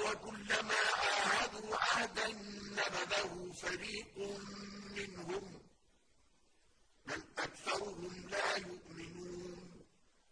وكلما عَاهَدُوا عَهْدًا نَّبَذَهُ فَرِيقٌ